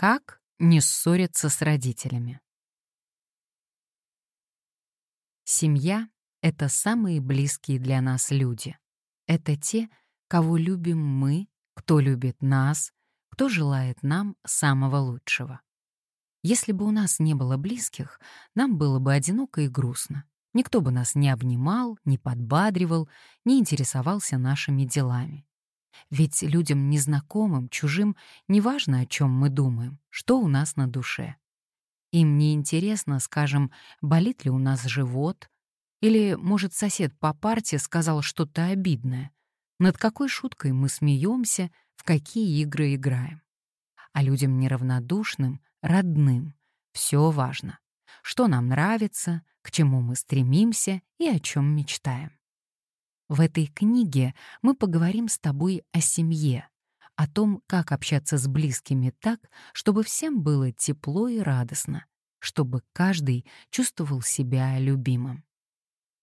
Как не ссориться с родителями? Семья — это самые близкие для нас люди. Это те, кого любим мы, кто любит нас, кто желает нам самого лучшего. Если бы у нас не было близких, нам было бы одиноко и грустно. Никто бы нас не обнимал, не подбадривал, не интересовался нашими делами. Ведь людям незнакомым, чужим, неважно, о чем мы думаем, что у нас на душе. Им не интересно, скажем, болит ли у нас живот, или, может, сосед по парте сказал что-то обидное, над какой шуткой мы смеемся, в какие игры играем. А людям неравнодушным, родным, все важно. Что нам нравится, к чему мы стремимся и о чем мечтаем. В этой книге мы поговорим с тобой о семье, о том, как общаться с близкими так, чтобы всем было тепло и радостно, чтобы каждый чувствовал себя любимым.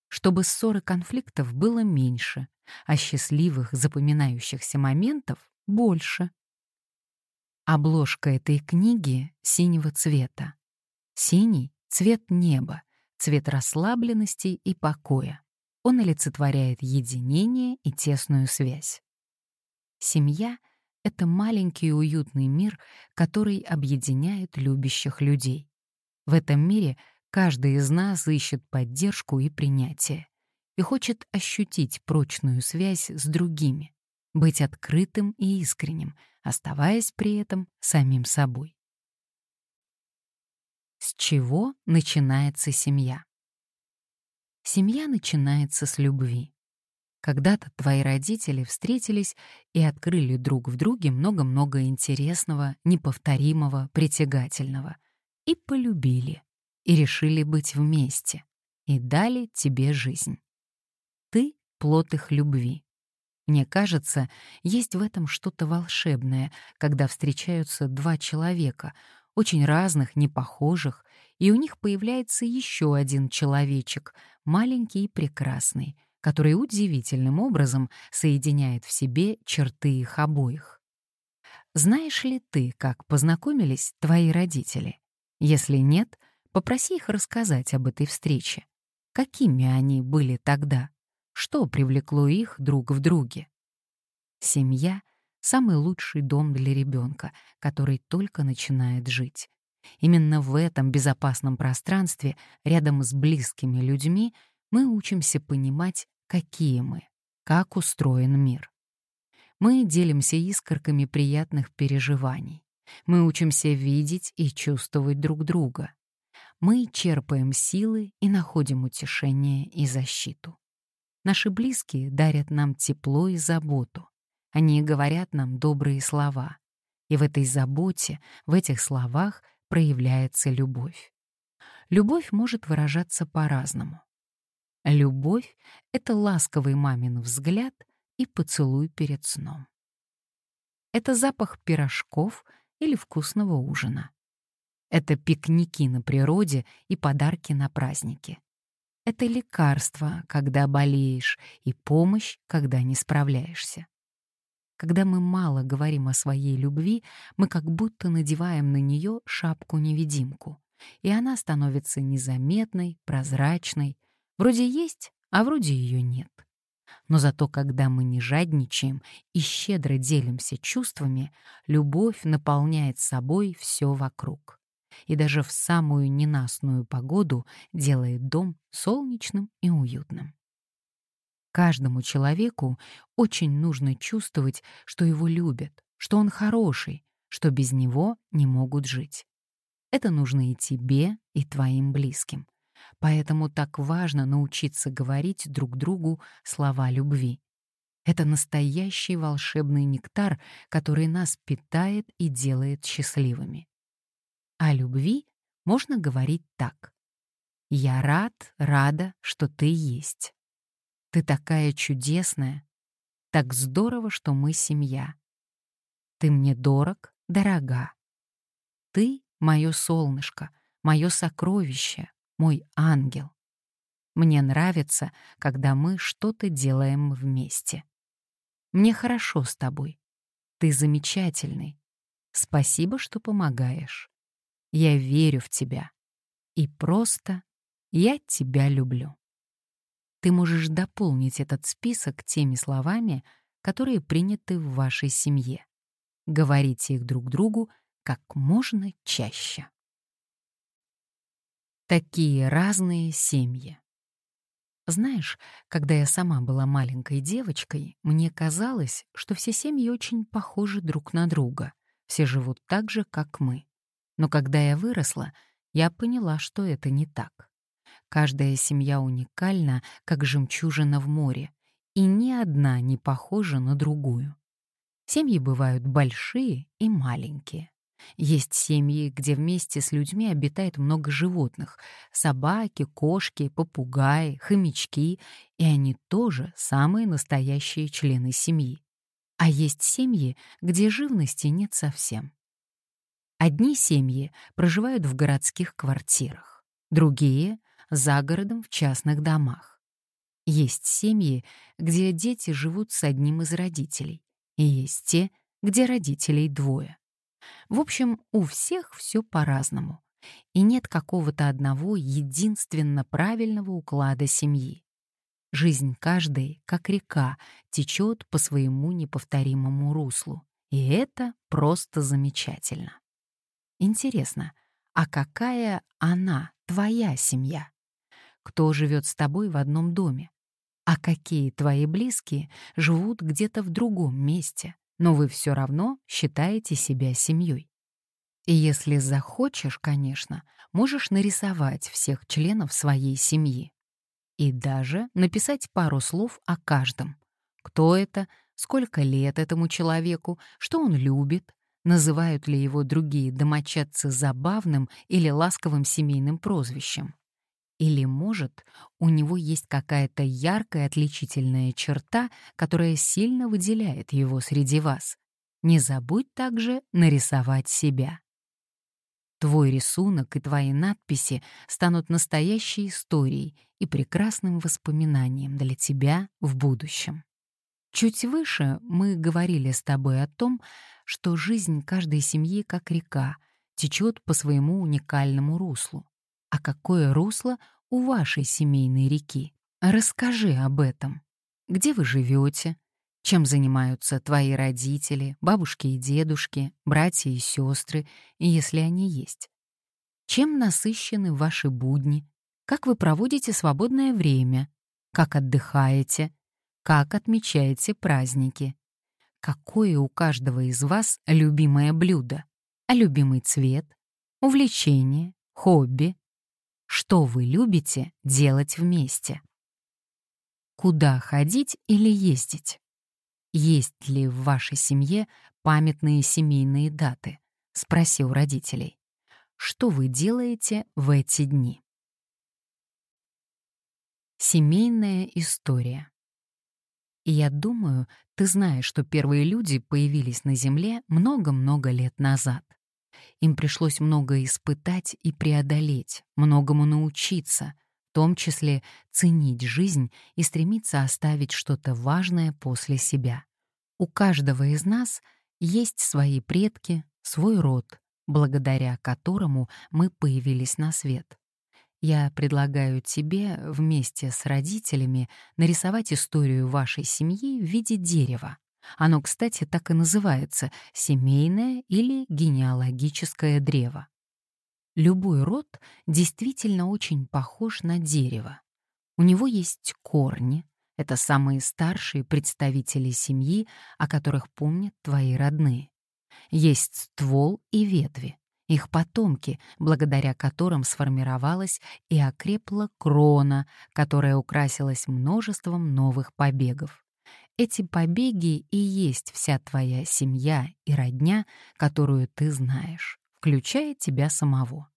Чтобы ссор и конфликтов было меньше, а счастливых запоминающихся моментов — больше. Обложка этой книги синего цвета. Синий — цвет неба, цвет расслабленности и покоя. Он олицетворяет единение и тесную связь. Семья — это маленький уютный мир, который объединяет любящих людей. В этом мире каждый из нас ищет поддержку и принятие и хочет ощутить прочную связь с другими, быть открытым и искренним, оставаясь при этом самим собой. С чего начинается семья? Семья начинается с любви. Когда-то твои родители встретились и открыли друг в друге много-много интересного, неповторимого, притягательного. И полюбили, и решили быть вместе, и дали тебе жизнь. Ты — плод их любви. Мне кажется, есть в этом что-то волшебное, когда встречаются два человека, очень разных, непохожих, и у них появляется еще один человечек, маленький и прекрасный, который удивительным образом соединяет в себе черты их обоих. Знаешь ли ты, как познакомились твои родители? Если нет, попроси их рассказать об этой встрече. Какими они были тогда? Что привлекло их друг в друге? Семья — самый лучший дом для ребенка, который только начинает жить. Именно в этом безопасном пространстве, рядом с близкими людьми, мы учимся понимать, какие мы, как устроен мир. Мы делимся искорками приятных переживаний. Мы учимся видеть и чувствовать друг друга. Мы черпаем силы и находим утешение и защиту. Наши близкие дарят нам тепло и заботу. Они говорят нам добрые слова. И в этой заботе, в этих словах — проявляется любовь. Любовь может выражаться по-разному. Любовь — это ласковый мамин взгляд и поцелуй перед сном. Это запах пирожков или вкусного ужина. Это пикники на природе и подарки на праздники. Это лекарство, когда болеешь, и помощь, когда не справляешься. Когда мы мало говорим о своей любви, мы как будто надеваем на нее шапку-невидимку, и она становится незаметной, прозрачной. Вроде есть, а вроде ее нет. Но зато когда мы не жадничаем и щедро делимся чувствами, любовь наполняет собой все вокруг. И даже в самую ненастную погоду делает дом солнечным и уютным. Каждому человеку очень нужно чувствовать, что его любят, что он хороший, что без него не могут жить. Это нужно и тебе, и твоим близким. Поэтому так важно научиться говорить друг другу слова любви. Это настоящий волшебный нектар, который нас питает и делает счастливыми. О любви можно говорить так. «Я рад, рада, что ты есть». Ты такая чудесная. Так здорово, что мы семья. Ты мне дорог, дорога. Ты — мое солнышко, мое сокровище, мой ангел. Мне нравится, когда мы что-то делаем вместе. Мне хорошо с тобой. Ты замечательный. Спасибо, что помогаешь. Я верю в тебя. И просто я тебя люблю. Ты можешь дополнить этот список теми словами, которые приняты в вашей семье. Говорите их друг другу как можно чаще. Такие разные семьи. Знаешь, когда я сама была маленькой девочкой, мне казалось, что все семьи очень похожи друг на друга. Все живут так же, как мы. Но когда я выросла, я поняла, что это не так. Каждая семья уникальна, как жемчужина в море, и ни одна не похожа на другую. Семьи бывают большие и маленькие. Есть семьи, где вместе с людьми обитает много животных — собаки, кошки, попугаи, хомячки, и они тоже самые настоящие члены семьи. А есть семьи, где живности нет совсем. Одни семьи проживают в городских квартирах, другие — за городом в частных домах. Есть семьи, где дети живут с одним из родителей, и есть те, где родителей двое. В общем, у всех все по-разному. И нет какого-то одного единственно правильного уклада семьи. Жизнь каждой, как река, течет по своему неповторимому руслу. И это просто замечательно. Интересно, а какая она, твоя семья? Кто живет с тобой в одном доме? А какие твои близкие живут где-то в другом месте? но вы все равно считаете себя семьей. И если захочешь, конечно, можешь нарисовать всех членов своей семьи. И даже написать пару слов о каждом. Кто это, сколько лет этому человеку, что он любит, называют ли его другие домочадцы забавным или ласковым семейным прозвищем. Или, может, у него есть какая-то яркая отличительная черта, которая сильно выделяет его среди вас. Не забудь также нарисовать себя. Твой рисунок и твои надписи станут настоящей историей и прекрасным воспоминанием для тебя в будущем. Чуть выше мы говорили с тобой о том, что жизнь каждой семьи как река, течет по своему уникальному руслу. А какое русло у вашей семейной реки? Расскажи об этом. Где вы живете? Чем занимаются твои родители, бабушки и дедушки, братья и сестры, если они есть? Чем насыщены ваши будни? Как вы проводите свободное время? Как отдыхаете? Как отмечаете праздники? Какое у каждого из вас любимое блюдо? А любимый цвет? Увлечение? Хобби? Что вы любите делать вместе? Куда ходить или ездить? Есть ли в вашей семье памятные семейные даты? Спросил родителей. Что вы делаете в эти дни? Семейная история. Я думаю, ты знаешь, что первые люди появились на Земле много-много лет назад. Им пришлось много испытать и преодолеть, многому научиться, в том числе ценить жизнь и стремиться оставить что-то важное после себя. У каждого из нас есть свои предки, свой род, благодаря которому мы появились на свет. Я предлагаю тебе вместе с родителями нарисовать историю вашей семьи в виде дерева. Оно, кстати, так и называется — семейное или генеалогическое древо. Любой род действительно очень похож на дерево. У него есть корни, это самые старшие представители семьи, о которых помнят твои родные. Есть ствол и ветви, их потомки, благодаря которым сформировалась и окрепла крона, которая украсилась множеством новых побегов. Эти побеги и есть вся твоя семья и родня, которую ты знаешь, включая тебя самого.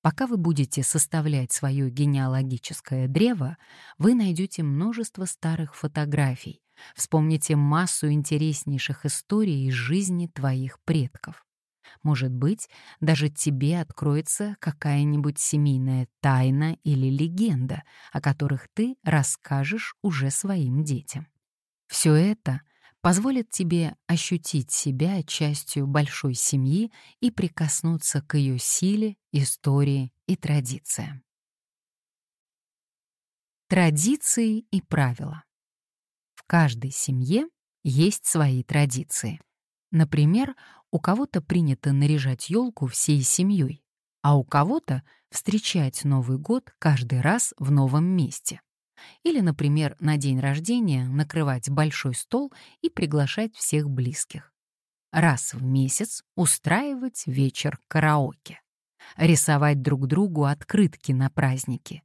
Пока вы будете составлять свое генеалогическое древо, вы найдете множество старых фотографий, вспомните массу интереснейших историй из жизни твоих предков. Может быть, даже тебе откроется какая-нибудь семейная тайна или легенда, о которых ты расскажешь уже своим детям. Все это позволят тебе ощутить себя частью большой семьи и прикоснуться к ее силе, истории и традициям. Традиции и правила. В каждой семье есть свои традиции. Например, у кого-то принято наряжать елку всей семьей, а у кого-то встречать Новый год каждый раз в новом месте. Или, например, на день рождения накрывать большой стол и приглашать всех близких. Раз в месяц устраивать вечер караоке. Рисовать друг другу открытки на праздники.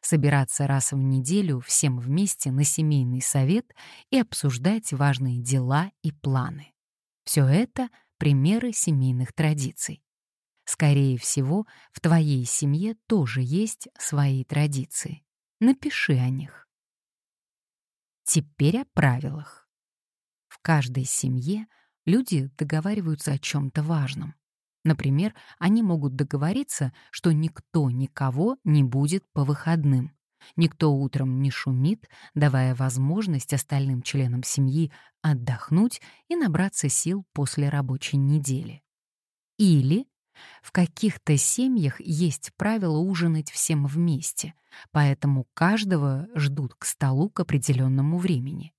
Собираться раз в неделю всем вместе на семейный совет и обсуждать важные дела и планы. Все это — примеры семейных традиций. Скорее всего, в твоей семье тоже есть свои традиции. Напиши о них. Теперь о правилах. В каждой семье люди договариваются о чем-то важном. Например, они могут договориться, что никто никого не будет по выходным. Никто утром не шумит, давая возможность остальным членам семьи отдохнуть и набраться сил после рабочей недели. Или в каких-то семьях есть правило ужинать всем вместе, поэтому каждого ждут к столу к определенному времени.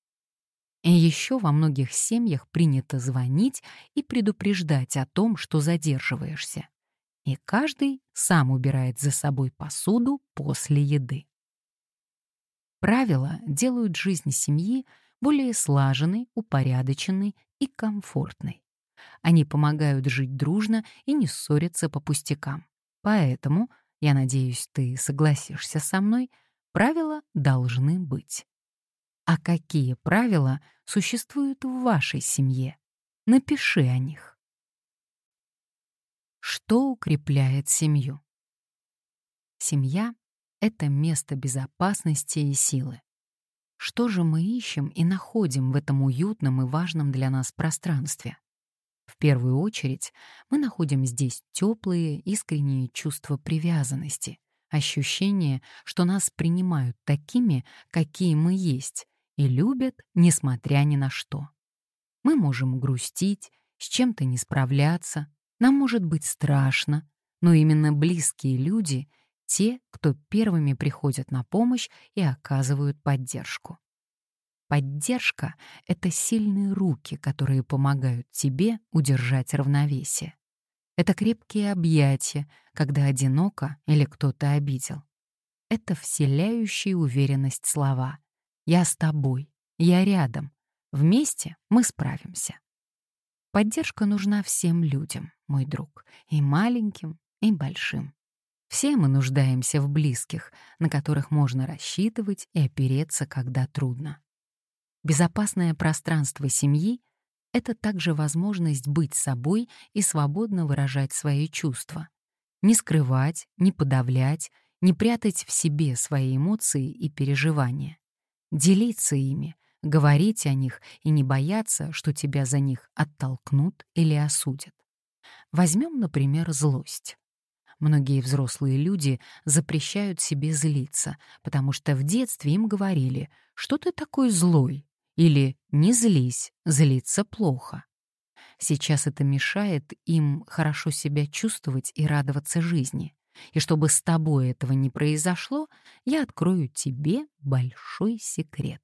И еще во многих семьях принято звонить и предупреждать о том, что задерживаешься. И каждый сам убирает за собой посуду после еды. Правила делают жизнь семьи более слаженной, упорядоченной и комфортной. Они помогают жить дружно и не ссориться по пустякам. Поэтому, я надеюсь, ты согласишься со мной, правила должны быть. А какие правила существуют в вашей семье? Напиши о них. Что укрепляет семью? Семья — это место безопасности и силы. Что же мы ищем и находим в этом уютном и важном для нас пространстве? В первую очередь мы находим здесь теплые, искренние чувства привязанности, ощущение, что нас принимают такими, какие мы есть, и любят, несмотря ни на что. Мы можем грустить, с чем-то не справляться, нам может быть страшно, но именно близкие люди — те, кто первыми приходят на помощь и оказывают поддержку. Поддержка — это сильные руки, которые помогают тебе удержать равновесие. Это крепкие объятия, когда одиноко или кто-то обидел. Это вселяющие уверенность слова. «Я с тобой», «Я рядом», «Вместе мы справимся». Поддержка нужна всем людям, мой друг, и маленьким, и большим. Все мы нуждаемся в близких, на которых можно рассчитывать и опереться, когда трудно. Безопасное пространство семьи — это также возможность быть собой и свободно выражать свои чувства. Не скрывать, не подавлять, не прятать в себе свои эмоции и переживания. Делиться ими, говорить о них и не бояться, что тебя за них оттолкнут или осудят. Возьмем, например, злость. Многие взрослые люди запрещают себе злиться, потому что в детстве им говорили, что ты такой злой, или «не злись, злиться плохо». Сейчас это мешает им хорошо себя чувствовать и радоваться жизни. И чтобы с тобой этого не произошло, я открою тебе большой секрет.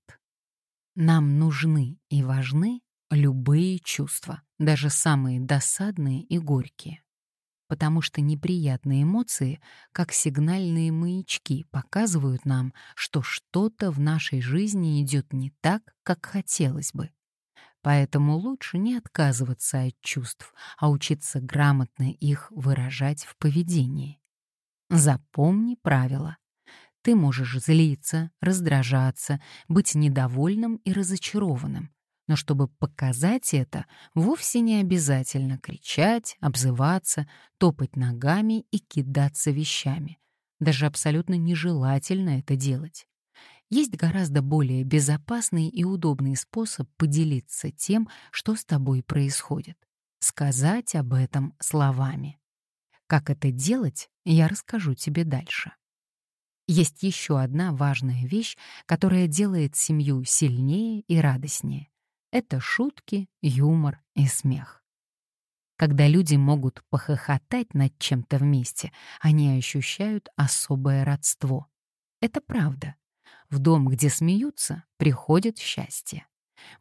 Нам нужны и важны любые чувства, даже самые досадные и горькие потому что неприятные эмоции, как сигнальные маячки, показывают нам, что что-то в нашей жизни идет не так, как хотелось бы. Поэтому лучше не отказываться от чувств, а учиться грамотно их выражать в поведении. Запомни правила. Ты можешь злиться, раздражаться, быть недовольным и разочарованным, но чтобы показать это, вовсе не обязательно кричать, обзываться, топать ногами и кидаться вещами. Даже абсолютно нежелательно это делать. Есть гораздо более безопасный и удобный способ поделиться тем, что с тобой происходит. Сказать об этом словами. Как это делать, я расскажу тебе дальше. Есть еще одна важная вещь, которая делает семью сильнее и радостнее это шутки, юмор и смех. Когда люди могут похохотать над чем-то вместе, они ощущают особое родство. Это правда. В дом, где смеются, приходит счастье.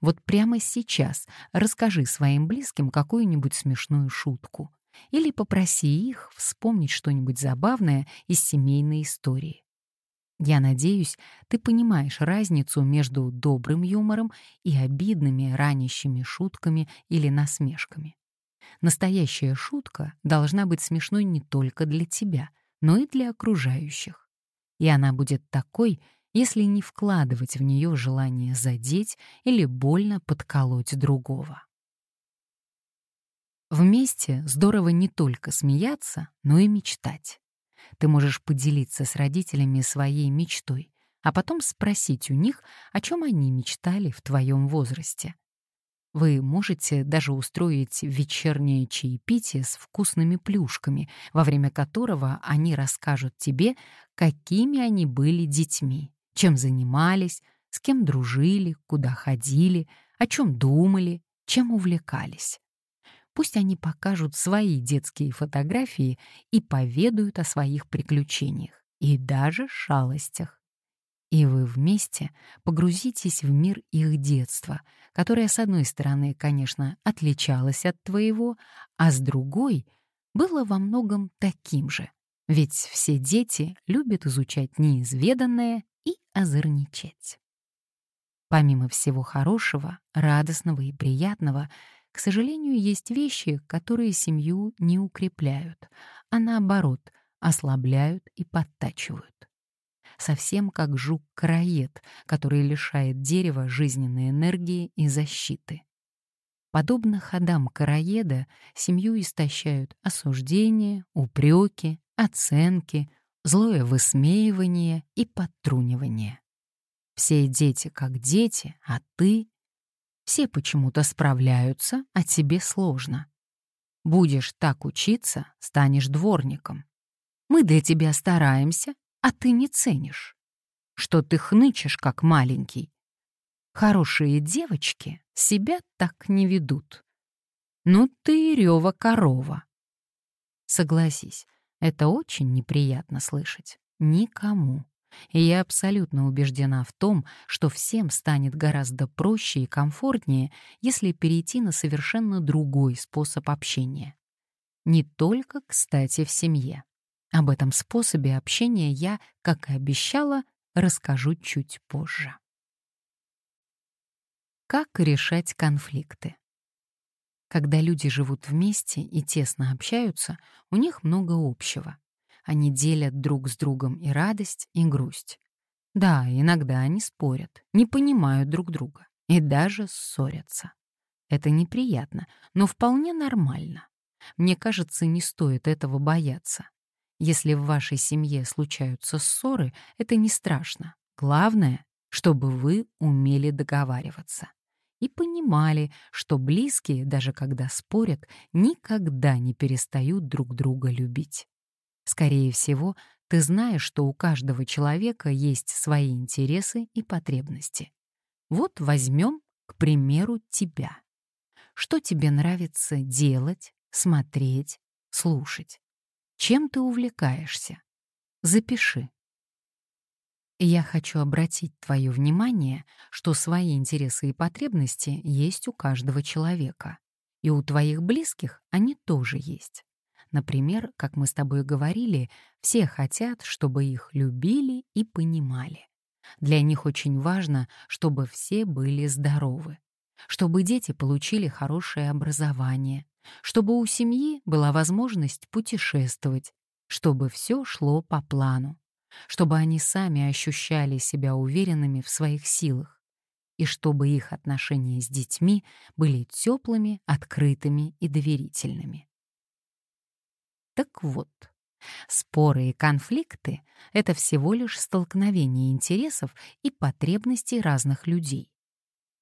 Вот прямо сейчас расскажи своим близким какую-нибудь смешную шутку. Или попроси их вспомнить что-нибудь забавное из семейной истории. Я надеюсь, ты понимаешь разницу между добрым юмором и обидными ранящими шутками или насмешками. Настоящая шутка должна быть смешной не только для тебя, но и для окружающих. И она будет такой, если не вкладывать в нее желание задеть или больно подколоть другого. Вместе здорово не только смеяться, но и мечтать. Ты можешь поделиться с родителями своей мечтой, а потом спросить у них, о чем они мечтали в твоем возрасте. Вы можете даже устроить вечернее чаепитие с вкусными плюшками, во время которого они расскажут тебе, какими они были детьми, чем занимались, с кем дружили, куда ходили, о чем думали, чем увлекались. Пусть они покажут свои детские фотографии и поведают о своих приключениях и даже шалостях. И вы вместе погрузитесь в мир их детства, которое, с одной стороны, конечно, отличалось от твоего, а с другой было во многом таким же. Ведь все дети любят изучать неизведанное и озорничать. Помимо всего хорошего, радостного и приятного, к сожалению, есть вещи, которые семью не укрепляют, а наоборот, ослабляют и подтачивают. Совсем как жук-караед, который лишает дерева жизненной энергии и защиты. Подобно ходам караеда, семью истощают осуждение, упреки, оценки, злое высмеивание и подтрунивание. Все дети как дети, а ты все почему-то справляются, а тебе сложно. Будешь так учиться, станешь дворником. Мы для тебя стараемся, а ты не ценишь. Что ты хнычешь, как маленький. Хорошие девочки себя так не ведут. Ну ты рева корова. Согласись, это очень неприятно слышать. Никому. И я абсолютно убеждена в том, что всем станет гораздо проще и комфортнее, если перейти на совершенно другой способ общения. Не только, кстати, в семье. Об этом способе общения я, как и обещала, расскажу чуть позже. Как решать конфликты? Когда люди живут вместе и тесно общаются, у них много общего. Они делят друг с другом и радость, и грусть. Да, иногда они спорят, не понимают друг друга и даже ссорятся. Это неприятно, но вполне нормально. Мне кажется, не стоит этого бояться. Если в вашей семье случаются ссоры, это не страшно. Главное, чтобы вы умели договариваться и понимали, что близкие, даже когда спорят, никогда не перестают друг друга любить. Скорее всего, ты знаешь, что у каждого человека есть свои интересы и потребности. Вот возьмем, к примеру, тебя. Что тебе нравится делать, смотреть, слушать? Чем ты увлекаешься? Запиши. Я хочу обратить твое внимание, что свои интересы и потребности есть у каждого человека. И у твоих близких они тоже есть. Например, как мы с тобой говорили, все хотят, чтобы их любили и понимали. Для них очень важно, чтобы все были здоровы, чтобы дети получили хорошее образование, чтобы у семьи была возможность путешествовать, чтобы все шло по плану, чтобы они сами ощущали себя уверенными в своих силах и чтобы их отношения с детьми были теплыми, открытыми и доверительными. Так вот, споры и конфликты — это всего лишь столкновение интересов и потребностей разных людей.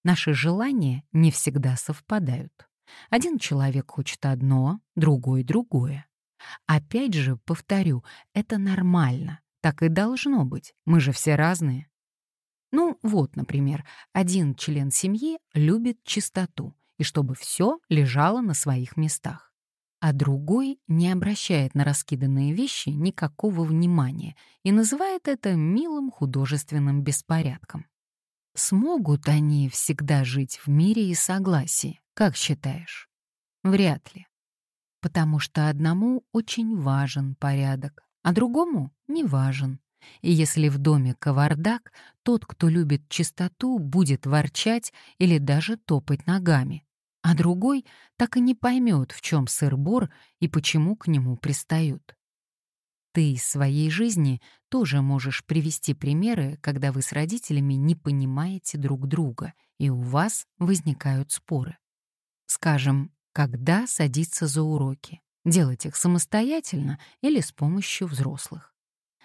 Наши желания не всегда совпадают. Один человек хочет одно, другой — другое. Опять же, повторю, это нормально, так и должно быть, мы же все разные. Ну вот, например, один член семьи любит чистоту и чтобы все лежало на своих местах, а другой не обращает на раскиданные вещи никакого внимания и называет это милым художественным беспорядком. Смогут они всегда жить в мире и согласии, как считаешь? Вряд ли. Потому что одному очень важен порядок, а другому не важен. И если в доме кавардак, тот, кто любит чистоту, будет ворчать или даже топать ногами, а другой так и не поймет, в чем сыр-бор и почему к нему пристают. Ты из своей жизни тоже можешь привести примеры, когда вы с родителями не понимаете друг друга, и у вас возникают споры. Скажем, когда садиться за уроки, делать их самостоятельно или с помощью взрослых.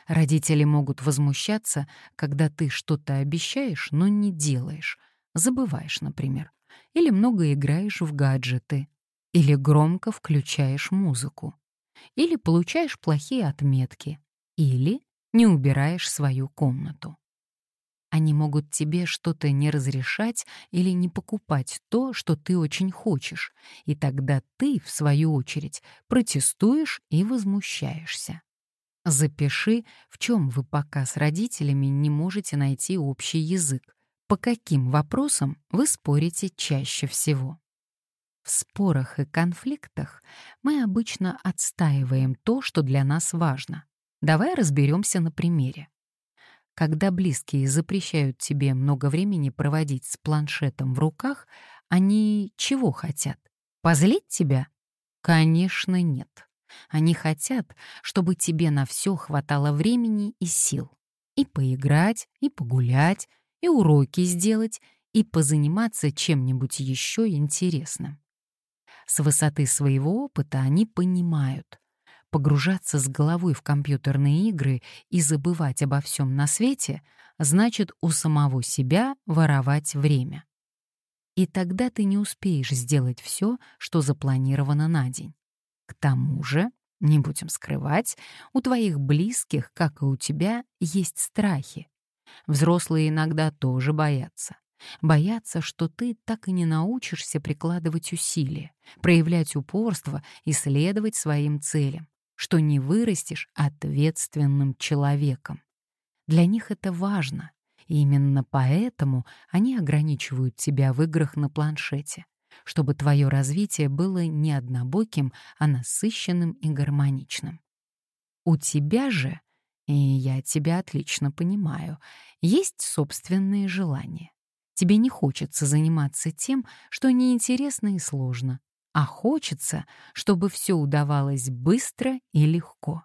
Родители могут возмущаться, когда ты что-то обещаешь, но не делаешь, забываешь, например, или много играешь в гаджеты, или громко включаешь музыку или получаешь плохие отметки, или не убираешь свою комнату. Они могут тебе что-то не разрешать или не покупать то, что ты очень хочешь, и тогда ты, в свою очередь, протестуешь и возмущаешься. Запиши, в чем вы пока с родителями не можете найти общий язык, по каким вопросам вы спорите чаще всего. В спорах и конфликтах мы обычно отстаиваем то, что для нас важно. Давай разберемся на примере. Когда близкие запрещают тебе много времени проводить с планшетом в руках, они чего хотят? Позлить тебя? Конечно, нет. Они хотят, чтобы тебе на все хватало времени и сил. И поиграть, и погулять, и уроки сделать, и позаниматься чем-нибудь еще интересным. С высоты своего опыта они понимают. Погружаться с головой в компьютерные игры и забывать обо всем на свете значит у самого себя воровать время. И тогда ты не успеешь сделать все, что запланировано на день. К тому же, не будем скрывать, у твоих близких, как и у тебя, есть страхи. Взрослые иногда тоже боятся. Боятся, что ты так и не научишься прикладывать усилия, проявлять упорство и следовать своим целям, что не вырастешь ответственным человеком. Для них это важно, и именно поэтому они ограничивают тебя в играх на планшете, чтобы твое развитие было не однобоким, а насыщенным и гармоничным. У тебя же, и я тебя отлично понимаю, есть собственные желания. Тебе не хочется заниматься тем, что неинтересно и сложно, а хочется, чтобы все удавалось быстро и легко.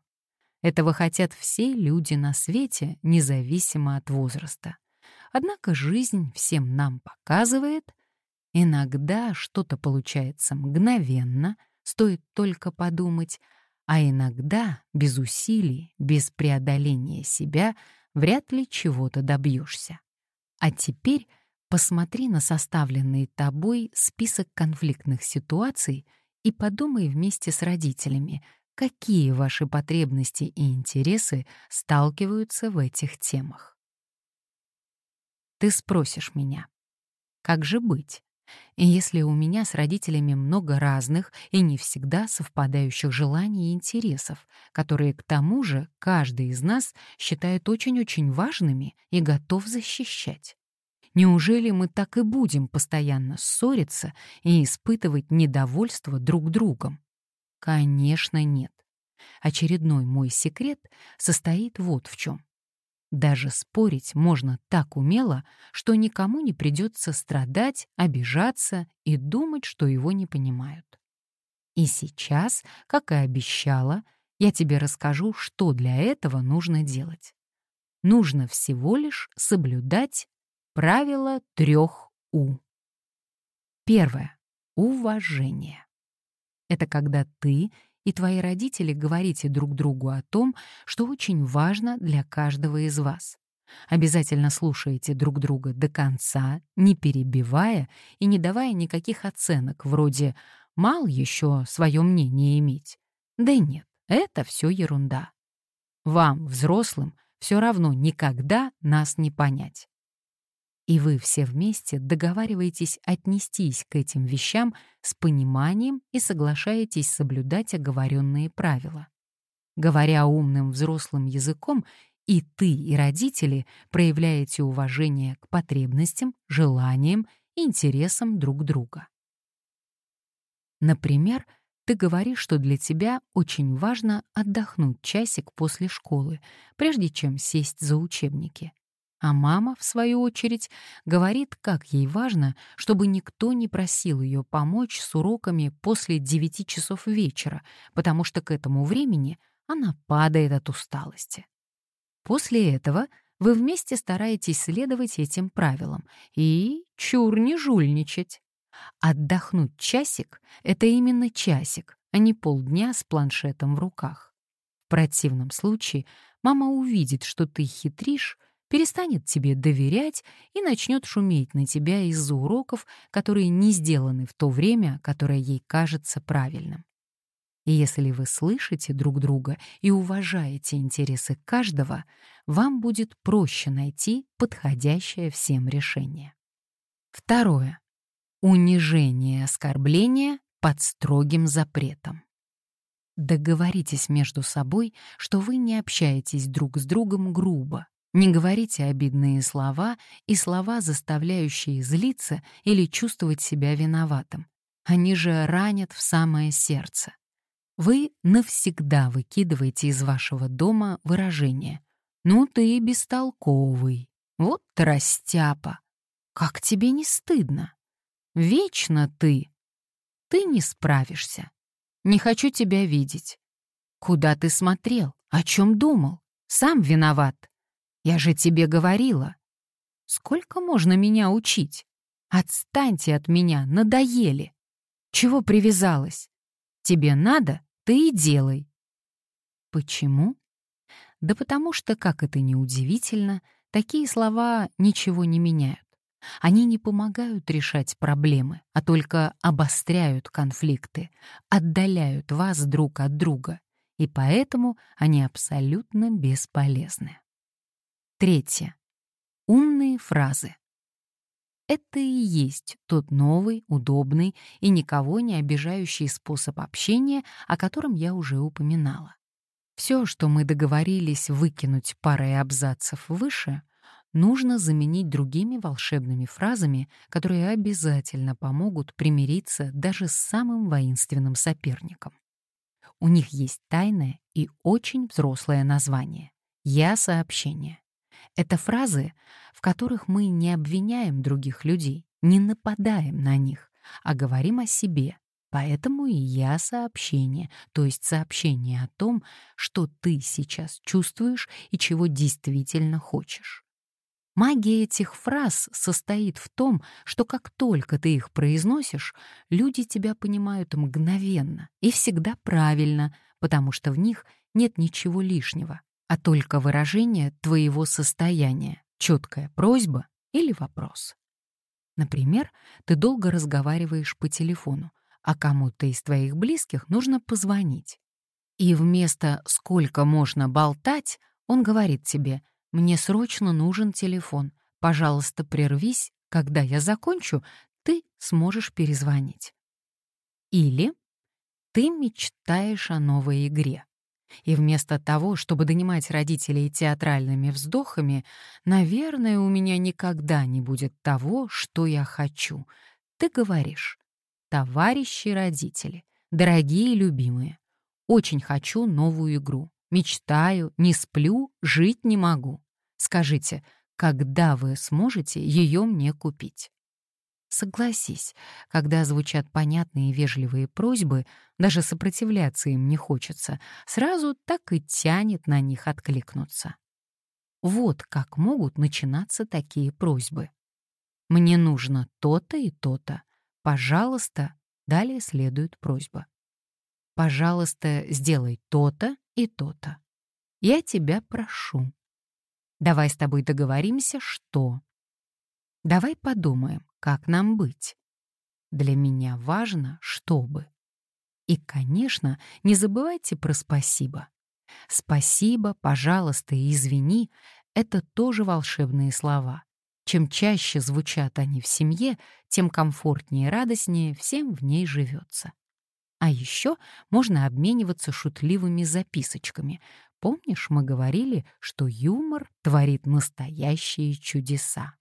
Этого хотят все люди на свете, независимо от возраста. Однако жизнь всем нам показывает, иногда что-то получается мгновенно, стоит только подумать, а иногда без усилий, без преодоления себя вряд ли чего-то добьешься. А теперь Посмотри на составленный тобой список конфликтных ситуаций и подумай вместе с родителями, какие ваши потребности и интересы сталкиваются в этих темах. Ты спросишь меня, как же быть? И если у меня с родителями много разных и не всегда совпадающих желаний и интересов, которые к тому же каждый из нас считает очень-очень важными и готов защищать. Неужели мы так и будем постоянно ссориться и испытывать недовольство друг другом? Конечно, нет. Очередной мой секрет состоит вот в чем. Даже спорить можно так умело, что никому не придется страдать, обижаться и думать, что его не понимают. И сейчас, как и обещала, я тебе расскажу, что для этого нужно делать. Нужно всего лишь соблюдать Правило трех У. Первое. Уважение. Это когда ты и твои родители говорите друг другу о том, что очень важно для каждого из вас. Обязательно слушаете друг друга до конца, не перебивая и не давая никаких оценок, вроде «мал еще свое мнение иметь». Да нет, это все ерунда. Вам, взрослым, все равно никогда нас не понять. И вы все вместе договариваетесь отнестись к этим вещам с пониманием и соглашаетесь соблюдать оговоренные правила. Говоря умным взрослым языком, и ты, и родители проявляете уважение к потребностям, желаниям и интересам друг друга. Например, ты говоришь, что для тебя очень важно отдохнуть часик после школы, прежде чем сесть за учебники. А мама, в свою очередь, говорит, как ей важно, чтобы никто не просил ее помочь с уроками после 9 часов вечера, потому что к этому времени она падает от усталости. После этого вы вместе стараетесь следовать этим правилам и чур не жульничать. Отдохнуть часик — это именно часик, а не полдня с планшетом в руках. В противном случае мама увидит, что ты хитришь, перестанет тебе доверять и начнет шуметь на тебя из-за уроков, которые не сделаны в то время, которое ей кажется правильным. И если вы слышите друг друга и уважаете интересы каждого, вам будет проще найти подходящее всем решение. Второе. Унижение и оскорбление под строгим запретом. Договоритесь между собой, что вы не общаетесь друг с другом грубо, не говорите обидные слова и слова, заставляющие злиться или чувствовать себя виноватым. Они же ранят в самое сердце. Вы навсегда выкидываете из вашего дома выражение «Ну ты бестолковый», «Вот растяпа», «Как тебе не стыдно?» Вечно ты. Ты не справишься. Не хочу тебя видеть. Куда ты смотрел? О чем думал? Сам виноват. Я же тебе говорила. Сколько можно меня учить? Отстаньте от меня, надоели. Чего привязалась? Тебе надо, ты и делай. Почему? Да потому что, как это ни удивительно, такие слова ничего не меняют. Они не помогают решать проблемы, а только обостряют конфликты, отдаляют вас друг от друга, и поэтому они абсолютно бесполезны. Третье. Умные фразы. Это и есть тот новый, удобный и никого не обижающий способ общения, о котором я уже упоминала. Все, что мы договорились выкинуть парой абзацев выше, нужно заменить другими волшебными фразами, которые обязательно помогут примириться даже с самым воинственным соперником. У них есть тайное и очень взрослое название — «Я-сообщение». Это фразы, в которых мы не обвиняем других людей, не нападаем на них, а говорим о себе. Поэтому и я сообщение, то есть сообщение о том, что ты сейчас чувствуешь и чего действительно хочешь. Магия этих фраз состоит в том, что как только ты их произносишь, люди тебя понимают мгновенно и всегда правильно, потому что в них нет ничего лишнего, а только выражение твоего состояния, четкая просьба или вопрос. Например, ты долго разговариваешь по телефону, а кому-то из твоих близких нужно позвонить. И вместо «сколько можно болтать» он говорит тебе мне срочно нужен телефон. Пожалуйста, прервись. Когда я закончу, ты сможешь перезвонить. Или ты мечтаешь о новой игре. И вместо того, чтобы донимать родителей театральными вздохами, наверное, у меня никогда не будет того, что я хочу. Ты говоришь, товарищи родители, дорогие любимые, очень хочу новую игру. Мечтаю, не сплю, жить не могу. Скажите, когда вы сможете ее мне купить? Согласись, когда звучат понятные и вежливые просьбы, даже сопротивляться им не хочется, сразу так и тянет на них откликнуться. Вот как могут начинаться такие просьбы. «Мне нужно то-то и то-то. Пожалуйста», далее следует просьба. «Пожалуйста, сделай то-то и то-то. Я тебя прошу. Давай с тобой договоримся, что. Давай подумаем, как нам быть. Для меня важно, чтобы. И, конечно, не забывайте про спасибо. Спасибо, пожалуйста и извини — это тоже волшебные слова. Чем чаще звучат они в семье, тем комфортнее и радостнее всем в ней живется. А еще можно обмениваться шутливыми записочками. Помнишь, мы говорили, что юмор творит настоящие чудеса?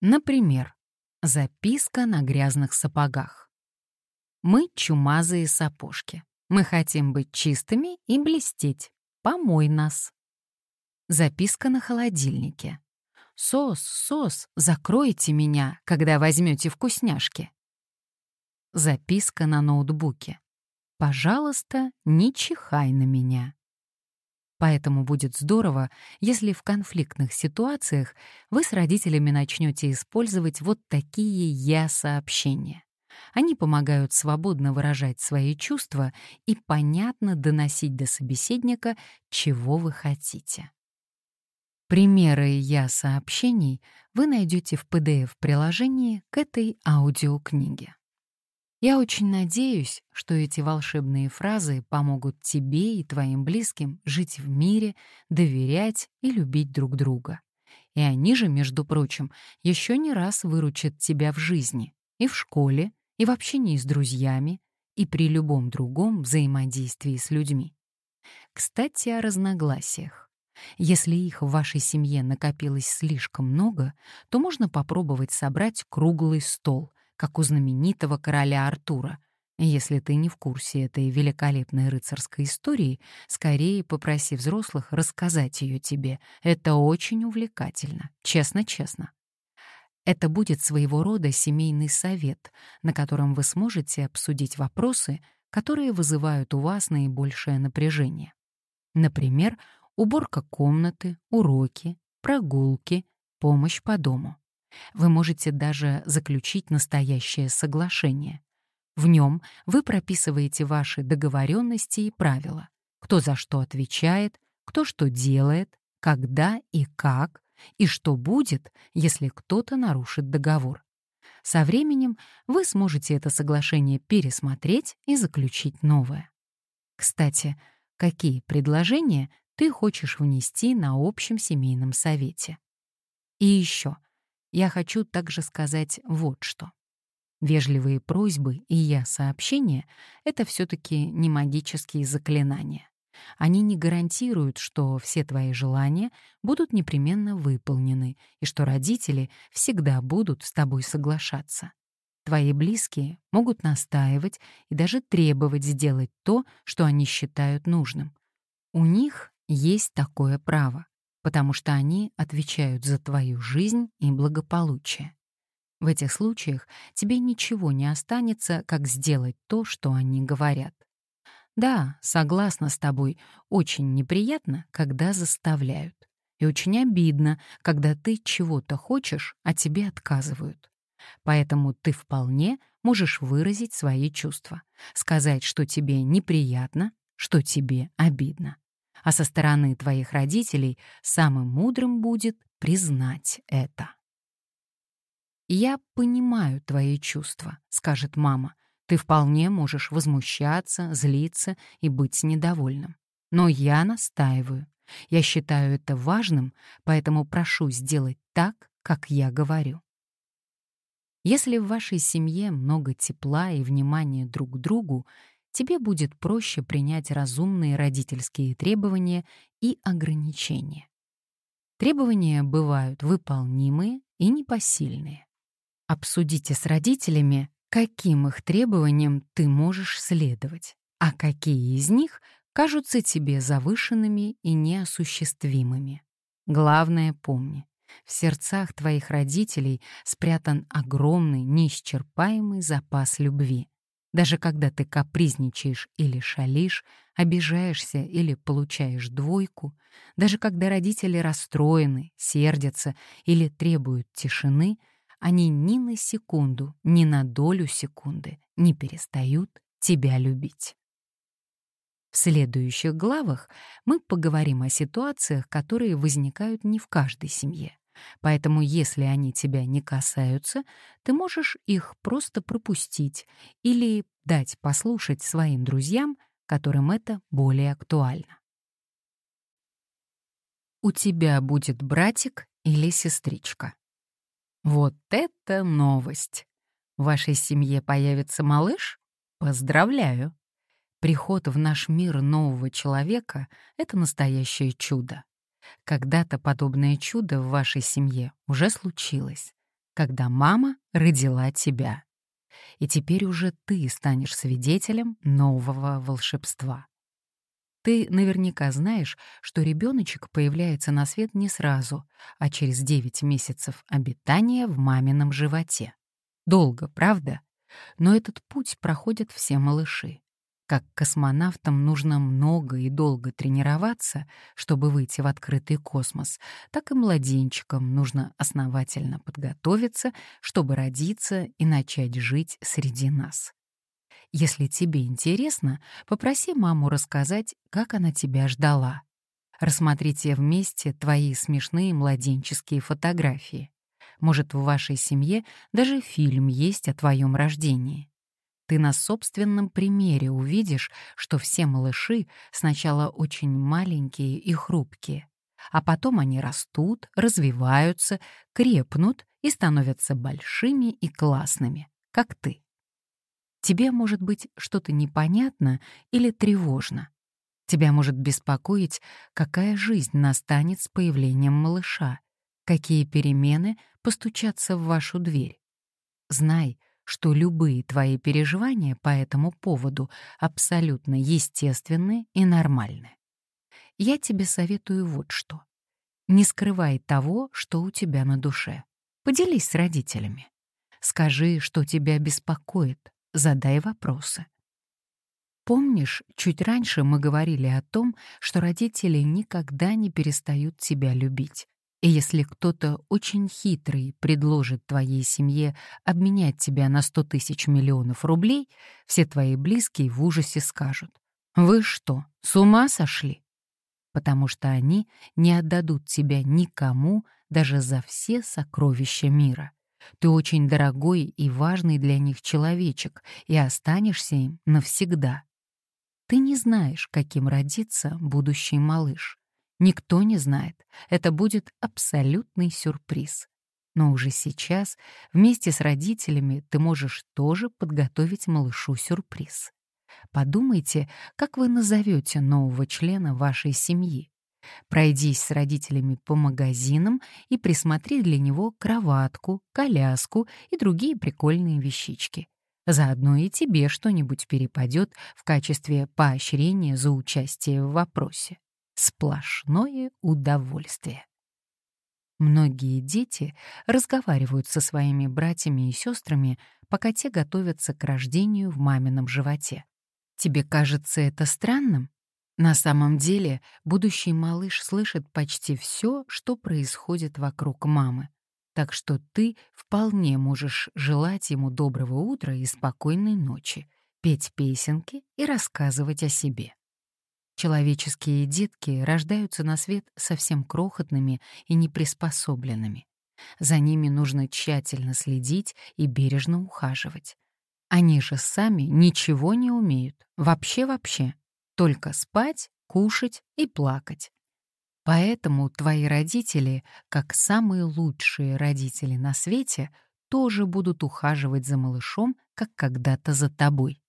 Например, записка на грязных сапогах. Мы чумазые сапожки. Мы хотим быть чистыми и блестеть. Помой нас. Записка на холодильнике. «Сос, сос, закройте меня, когда возьмете вкусняшки». Записка на ноутбуке. «Пожалуйста, не чихай на меня». Поэтому будет здорово, если в конфликтных ситуациях вы с родителями начнете использовать вот такие «я-сообщения». Они помогают свободно выражать свои чувства и понятно доносить до собеседника, чего вы хотите. Примеры «я-сообщений» вы найдете в PDF-приложении к этой аудиокниге. Я очень надеюсь, что эти волшебные фразы помогут тебе и твоим близким жить в мире, доверять и любить друг друга. И они же, между прочим, еще не раз выручат тебя в жизни, и в школе, и в общении с друзьями, и при любом другом взаимодействии с людьми. Кстати, о разногласиях. Если их в вашей семье накопилось слишком много, то можно попробовать собрать круглый стол, как у знаменитого короля Артура. Если ты не в курсе этой великолепной рыцарской истории, скорее попроси взрослых рассказать ее тебе. Это очень увлекательно, честно-честно. Это будет своего рода семейный совет, на котором вы сможете обсудить вопросы, которые вызывают у вас наибольшее напряжение. Например, уборка комнаты, уроки, прогулки, помощь по дому. Вы можете даже заключить настоящее соглашение. В нем вы прописываете ваши договоренности и правила, кто за что отвечает, кто что делает, когда и как, и что будет, если кто-то нарушит договор. Со временем вы сможете это соглашение пересмотреть и заключить новое. Кстати, какие предложения ты хочешь внести на общем семейном совете. И еще, я хочу также сказать вот что. Вежливые просьбы и я-сообщения — это все-таки не магические заклинания. Они не гарантируют, что все твои желания будут непременно выполнены и что родители всегда будут с тобой соглашаться. Твои близкие могут настаивать и даже требовать сделать то, что они считают нужным. У них есть такое право, потому что они отвечают за твою жизнь и благополучие. В этих случаях тебе ничего не останется, как сделать то, что они говорят. Да, согласна с тобой, очень неприятно, когда заставляют. И очень обидно, когда ты чего-то хочешь, а тебе отказывают. Поэтому ты вполне можешь выразить свои чувства, сказать, что тебе неприятно, что тебе обидно а со стороны твоих родителей самым мудрым будет признать это. «Я понимаю твои чувства», — скажет мама. «Ты вполне можешь возмущаться, злиться и быть недовольным. Но я настаиваю. Я считаю это важным, поэтому прошу сделать так, как я говорю». Если в вашей семье много тепла и внимания друг к другу, тебе будет проще принять разумные родительские требования и ограничения. Требования бывают выполнимые и непосильные. Обсудите с родителями, каким их требованиям ты можешь следовать, а какие из них кажутся тебе завышенными и неосуществимыми. Главное помни, в сердцах твоих родителей спрятан огромный, неисчерпаемый запас любви. Даже когда ты капризничаешь или шалишь, обижаешься или получаешь двойку, даже когда родители расстроены, сердятся или требуют тишины, они ни на секунду, ни на долю секунды не перестают тебя любить. В следующих главах мы поговорим о ситуациях, которые возникают не в каждой семье. Поэтому если они тебя не касаются, ты можешь их просто пропустить или дать послушать своим друзьям, которым это более актуально. У тебя будет братик или сестричка. Вот это новость! В вашей семье появится малыш? Поздравляю! Приход в наш мир нового человека — это настоящее чудо. Когда-то подобное чудо в вашей семье уже случилось, когда мама родила тебя. И теперь уже ты станешь свидетелем нового волшебства. Ты наверняка знаешь, что ребеночек появляется на свет не сразу, а через 9 месяцев обитания в мамином животе. Долго, правда? Но этот путь проходят все малыши. Как космонавтам нужно много и долго тренироваться, чтобы выйти в открытый космос, так и младенчикам нужно основательно подготовиться, чтобы родиться и начать жить среди нас. Если тебе интересно, попроси маму рассказать, как она тебя ждала. Рассмотрите вместе твои смешные младенческие фотографии. Может, в вашей семье даже фильм есть о твоем рождении. Ты на собственном примере увидишь, что все малыши сначала очень маленькие и хрупкие, а потом они растут, развиваются, крепнут и становятся большими и классными, как ты. Тебе может быть что-то непонятно или тревожно. Тебя может беспокоить, какая жизнь настанет с появлением малыша, какие перемены постучатся в вашу дверь. Знай, что любые твои переживания по этому поводу абсолютно естественны и нормальны. Я тебе советую вот что. Не скрывай того, что у тебя на душе. Поделись с родителями. Скажи, что тебя беспокоит, задай вопросы. Помнишь, чуть раньше мы говорили о том, что родители никогда не перестают тебя любить. И если кто-то очень хитрый предложит твоей семье обменять тебя на 100 тысяч миллионов рублей, все твои близкие в ужасе скажут. «Вы что, с ума сошли?» Потому что они не отдадут тебя никому даже за все сокровища мира. Ты очень дорогой и важный для них человечек и останешься им навсегда. Ты не знаешь, каким родится будущий малыш. Никто не знает. Это будет абсолютный сюрприз. Но уже сейчас вместе с родителями ты можешь тоже подготовить малышу сюрприз. Подумайте, как вы назовете нового члена вашей семьи. Пройдись с родителями по магазинам и присмотри для него кроватку, коляску и другие прикольные вещички. Заодно и тебе что-нибудь перепадет в качестве поощрения за участие в вопросе. Сплошное удовольствие. Многие дети разговаривают со своими братьями и сестрами, пока те готовятся к рождению в мамином животе. Тебе кажется это странным? На самом деле будущий малыш слышит почти все, что происходит вокруг мамы. Так что ты вполне можешь желать ему доброго утра и спокойной ночи, петь песенки и рассказывать о себе. Человеческие детки рождаются на свет совсем крохотными и неприспособленными. За ними нужно тщательно следить и бережно ухаживать. Они же сами ничего не умеют, вообще-вообще. Только спать, кушать и плакать. Поэтому твои родители, как самые лучшие родители на свете, тоже будут ухаживать за малышом, как когда-то за тобой.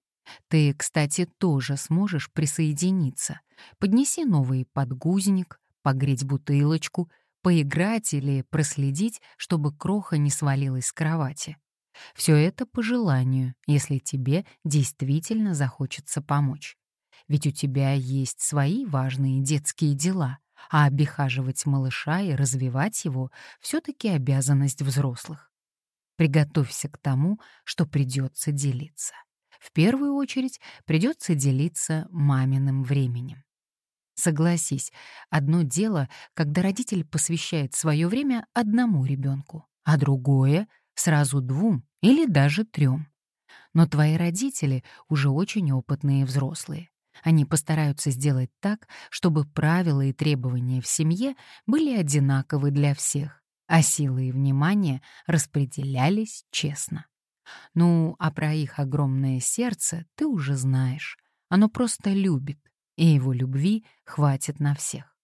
Ты, кстати, тоже сможешь присоединиться. Поднеси новый подгузник, погреть бутылочку, поиграть или проследить, чтобы кроха не свалилась с кровати. Все это по желанию, если тебе действительно захочется помочь. Ведь у тебя есть свои важные детские дела, а обихаживать малыша и развивать его все-таки обязанность взрослых. Приготовься к тому, что придется делиться. В первую очередь придется делиться маминым временем. Согласись, одно дело, когда родитель посвящает свое время одному ребенку, а другое — сразу двум или даже трем. Но твои родители уже очень опытные взрослые. Они постараются сделать так, чтобы правила и требования в семье были одинаковы для всех, а силы и внимание распределялись честно. Ну, а про их огромное сердце ты уже знаешь. Оно просто любит, и его любви хватит на всех.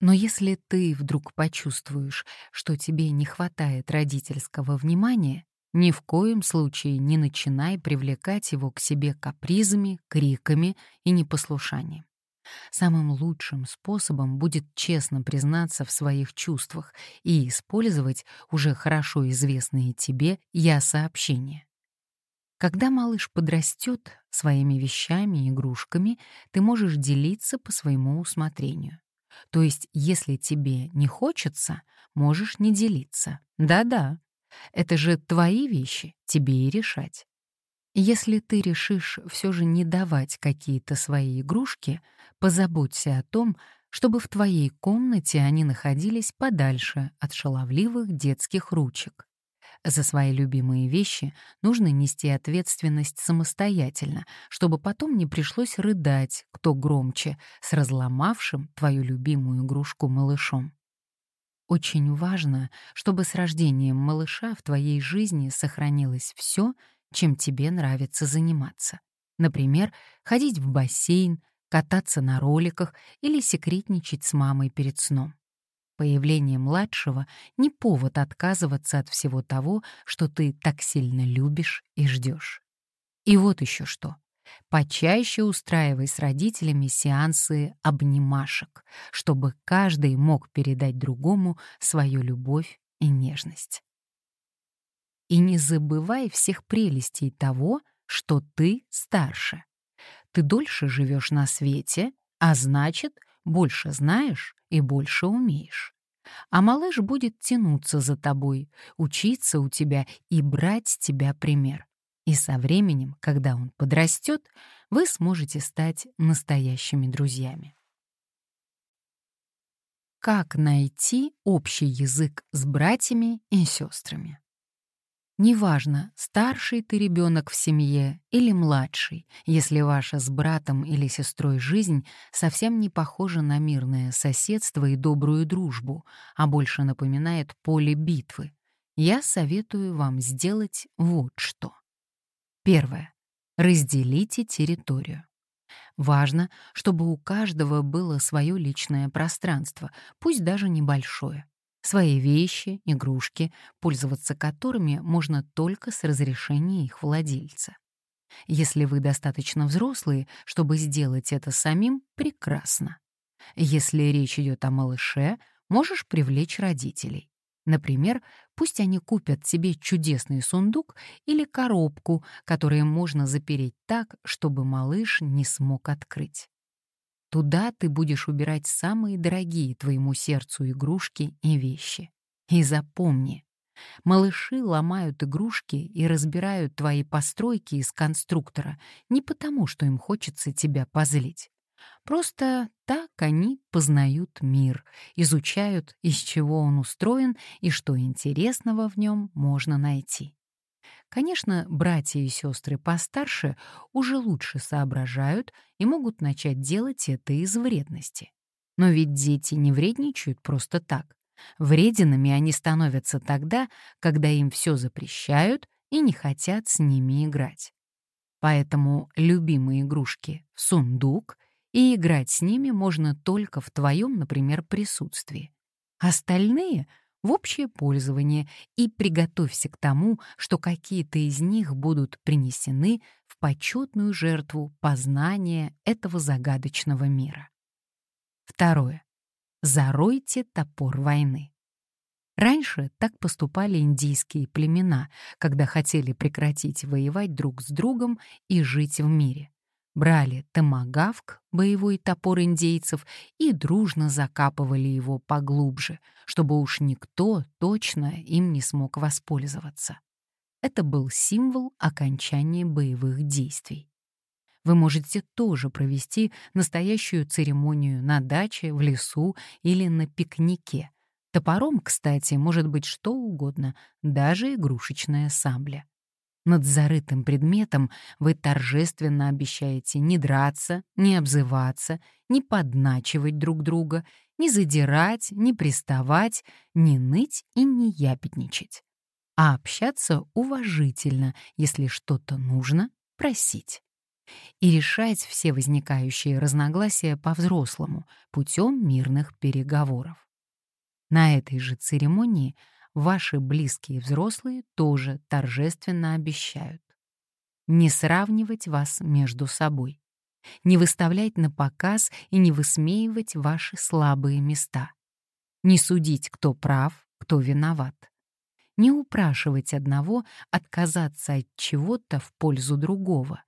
Но если ты вдруг почувствуешь, что тебе не хватает родительского внимания, ни в коем случае не начинай привлекать его к себе капризами, криками и непослушанием. Самым лучшим способом будет честно признаться в своих чувствах и использовать уже хорошо известные тебе «я-сообщения». Когда малыш подрастет своими вещами и игрушками, ты можешь делиться по своему усмотрению. То есть, если тебе не хочется, можешь не делиться. Да-да, это же твои вещи, тебе и решать. Если ты решишь все же не давать какие-то свои игрушки, позаботься о том, чтобы в твоей комнате они находились подальше от шаловливых детских ручек. За свои любимые вещи нужно нести ответственность самостоятельно, чтобы потом не пришлось рыдать, кто громче, с разломавшим твою любимую игрушку малышом. Очень важно, чтобы с рождением малыша в твоей жизни сохранилось все, чем тебе нравится заниматься. Например, ходить в бассейн, кататься на роликах или секретничать с мамой перед сном. Появление младшего — не повод отказываться от всего того, что ты так сильно любишь и ждешь. И вот еще что. Почаще устраивай с родителями сеансы обнимашек, чтобы каждый мог передать другому свою любовь и нежность. И не забывай всех прелестей того, что ты старше. Ты дольше живешь на свете, а значит, больше знаешь и больше умеешь. А малыш будет тянуться за тобой, учиться у тебя и брать с тебя пример. И со временем, когда он подрастет, вы сможете стать настоящими друзьями. Как найти общий язык с братьями и сестрами? Неважно, старший ты ребенок в семье или младший, если ваша с братом или сестрой жизнь совсем не похожа на мирное соседство и добрую дружбу, а больше напоминает поле битвы, я советую вам сделать вот что. Первое. Разделите территорию. Важно, чтобы у каждого было свое личное пространство, пусть даже небольшое свои вещи, игрушки, пользоваться которыми можно только с разрешения их владельца. Если вы достаточно взрослые, чтобы сделать это самим, прекрасно. Если речь идет о малыше, можешь привлечь родителей. Например, пусть они купят себе чудесный сундук или коробку, которые можно запереть так, чтобы малыш не смог открыть. Туда ты будешь убирать самые дорогие твоему сердцу игрушки и вещи. И запомни, малыши ломают игрушки и разбирают твои постройки из конструктора не потому, что им хочется тебя позлить. Просто так они познают мир, изучают, из чего он устроен и что интересного в нем можно найти. Конечно, братья и сестры постарше уже лучше соображают и могут начать делать это из вредности. Но ведь дети не вредничают просто так. Врединами они становятся тогда, когда им все запрещают и не хотят с ними играть. Поэтому любимые игрушки — сундук, и играть с ними можно только в твоем, например, присутствии. Остальные — в общее пользование и приготовься к тому, что какие-то из них будут принесены в почетную жертву познания этого загадочного мира. Второе. Заройте топор войны. Раньше так поступали индийские племена, когда хотели прекратить воевать друг с другом и жить в мире брали томагавк, боевой топор индейцев, и дружно закапывали его поглубже, чтобы уж никто точно им не смог воспользоваться. Это был символ окончания боевых действий. Вы можете тоже провести настоящую церемонию на даче, в лесу или на пикнике. Топором, кстати, может быть что угодно, даже игрушечная сабля. Над зарытым предметом вы торжественно обещаете не драться, не обзываться, не подначивать друг друга, не задирать, не приставать, не ныть и не ябедничать, а общаться уважительно, если что-то нужно, просить. и решать все возникающие разногласия по-взрослому путем мирных переговоров. На этой же церемонии ваши близкие взрослые тоже торжественно обещают не сравнивать вас между собой, не выставлять на показ и не высмеивать ваши слабые места, не судить, кто прав, кто виноват, не упрашивать одного отказаться от чего-то в пользу другого,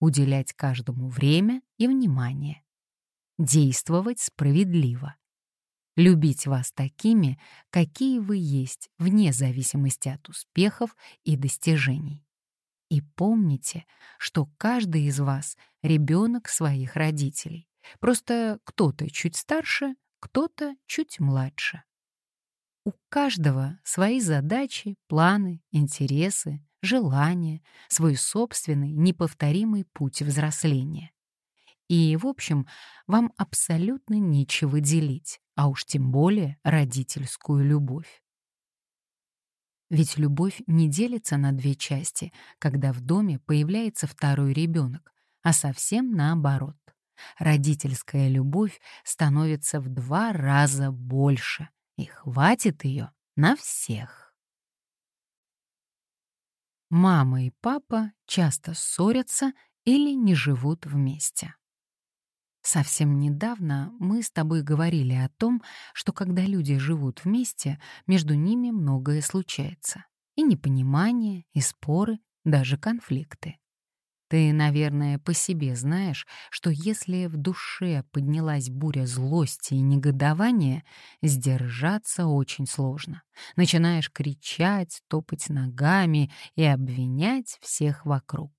уделять каждому время и внимание, действовать справедливо, любить вас такими, какие вы есть, вне зависимости от успехов и достижений. И помните, что каждый из вас — ребенок своих родителей. Просто кто-то чуть старше, кто-то чуть младше. У каждого свои задачи, планы, интересы, желания, свой собственный неповторимый путь взросления. И, в общем, вам абсолютно нечего делить, а уж тем более родительскую любовь. Ведь любовь не делится на две части, когда в доме появляется второй ребенок, а совсем наоборот. Родительская любовь становится в два раза больше, и хватит ее на всех. Мама и папа часто ссорятся или не живут вместе. Совсем недавно мы с тобой говорили о том, что когда люди живут вместе, между ними многое случается. И непонимание, и споры, даже конфликты. Ты, наверное, по себе знаешь, что если в душе поднялась буря злости и негодования, сдержаться очень сложно. Начинаешь кричать, топать ногами и обвинять всех вокруг.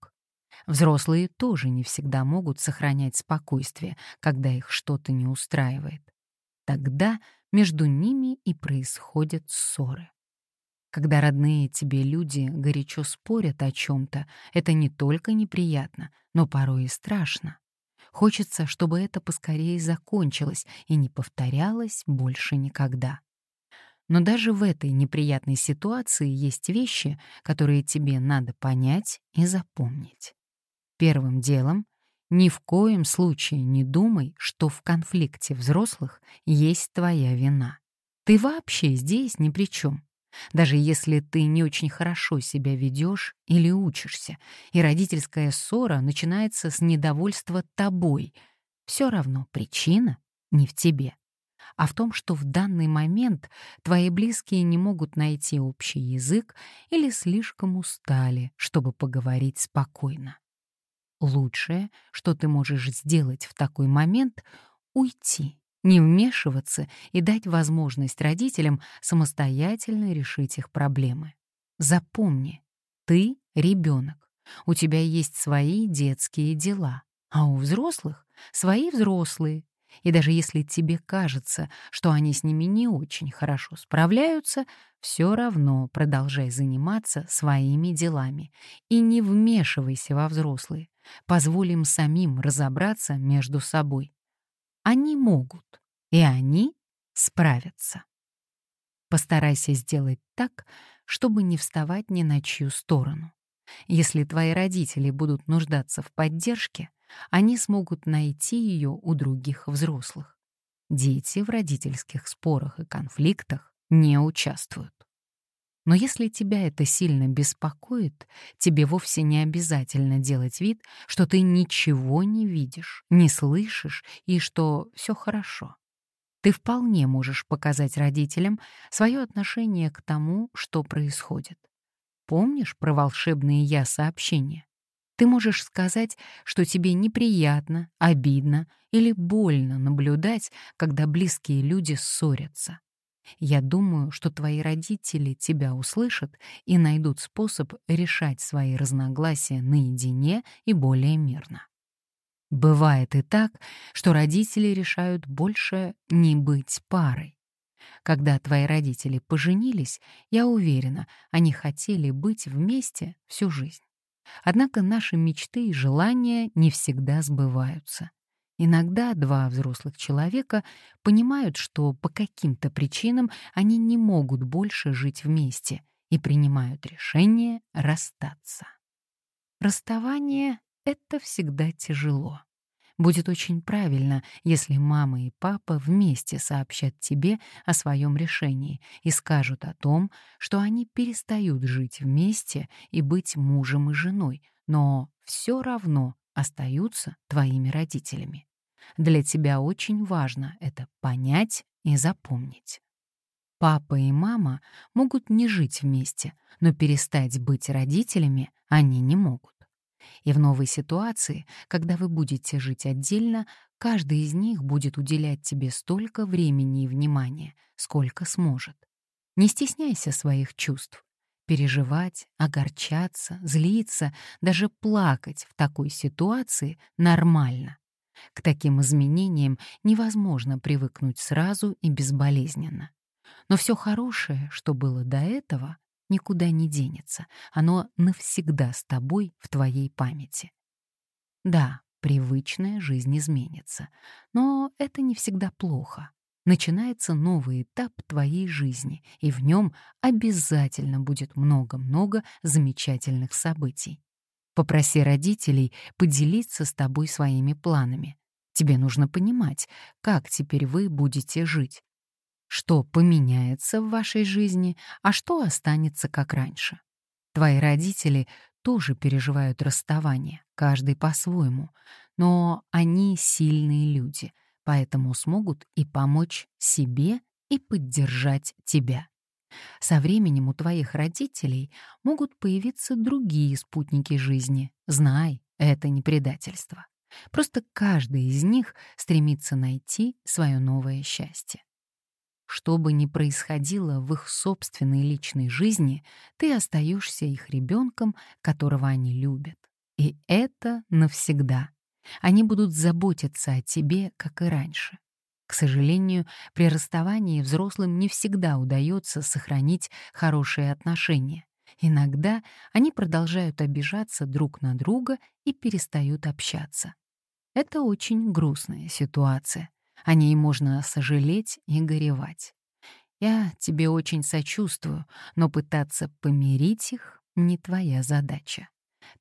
Взрослые тоже не всегда могут сохранять спокойствие, когда их что-то не устраивает. Тогда между ними и происходят ссоры. Когда родные тебе люди горячо спорят о чем-то, это не только неприятно, но порой и страшно. Хочется, чтобы это поскорее закончилось и не повторялось больше никогда. Но даже в этой неприятной ситуации есть вещи, которые тебе надо понять и запомнить. Первым делом ни в коем случае не думай, что в конфликте взрослых есть твоя вина. Ты вообще здесь ни при чем. Даже если ты не очень хорошо себя ведешь или учишься, и родительская ссора начинается с недовольства тобой, все равно причина не в тебе, а в том, что в данный момент твои близкие не могут найти общий язык или слишком устали, чтобы поговорить спокойно. Лучшее, что ты можешь сделать в такой момент — уйти, не вмешиваться и дать возможность родителям самостоятельно решить их проблемы. Запомни, ты — ребенок, у тебя есть свои детские дела, а у взрослых — свои взрослые. И даже если тебе кажется, что они с ними не очень хорошо справляются, все равно продолжай заниматься своими делами и не вмешивайся во взрослые. Позволим самим разобраться между собой. Они могут, и они справятся. Постарайся сделать так, чтобы не вставать ни на чью сторону. Если твои родители будут нуждаться в поддержке, они смогут найти ее у других взрослых. Дети в родительских спорах и конфликтах не участвуют. Но если тебя это сильно беспокоит, тебе вовсе не обязательно делать вид, что ты ничего не видишь, не слышишь и что все хорошо. Ты вполне можешь показать родителям свое отношение к тому, что происходит. Помнишь про волшебные «я-сообщения»? Ты можешь сказать, что тебе неприятно, обидно или больно наблюдать, когда близкие люди ссорятся. Я думаю, что твои родители тебя услышат и найдут способ решать свои разногласия наедине и более мирно. Бывает и так, что родители решают больше не быть парой. Когда твои родители поженились, я уверена, они хотели быть вместе всю жизнь. Однако наши мечты и желания не всегда сбываются. Иногда два взрослых человека понимают, что по каким-то причинам они не могут больше жить вместе и принимают решение расстаться. Расставание — это всегда тяжело. Будет очень правильно, если мама и папа вместе сообщат тебе о своем решении и скажут о том, что они перестают жить вместе и быть мужем и женой, но все равно остаются твоими родителями. Для тебя очень важно это понять и запомнить. Папа и мама могут не жить вместе, но перестать быть родителями они не могут. И в новой ситуации, когда вы будете жить отдельно, каждый из них будет уделять тебе столько времени и внимания, сколько сможет. Не стесняйся своих чувств. Переживать, огорчаться, злиться, даже плакать в такой ситуации нормально. К таким изменениям невозможно привыкнуть сразу и безболезненно. Но все хорошее, что было до этого, никуда не денется. Оно навсегда с тобой в твоей памяти. Да, привычная жизнь изменится, но это не всегда плохо. Начинается новый этап твоей жизни, и в нем обязательно будет много-много замечательных событий. Попроси родителей поделиться с тобой своими планами. Тебе нужно понимать, как теперь вы будете жить, что поменяется в вашей жизни, а что останется как раньше. Твои родители тоже переживают расставание, каждый по-своему, но они сильные люди, поэтому смогут и помочь себе, и поддержать тебя. Со временем у твоих родителей могут появиться другие спутники жизни. Знай, это не предательство. Просто каждый из них стремится найти свое новое счастье. Что бы ни происходило в их собственной личной жизни, ты остаешься их ребенком, которого они любят. И это навсегда. Они будут заботиться о тебе, как и раньше. К сожалению, при расставании взрослым не всегда удается сохранить хорошие отношения. Иногда они продолжают обижаться друг на друга и перестают общаться. Это очень грустная ситуация. О ней можно сожалеть и горевать. Я тебе очень сочувствую, но пытаться помирить их — не твоя задача.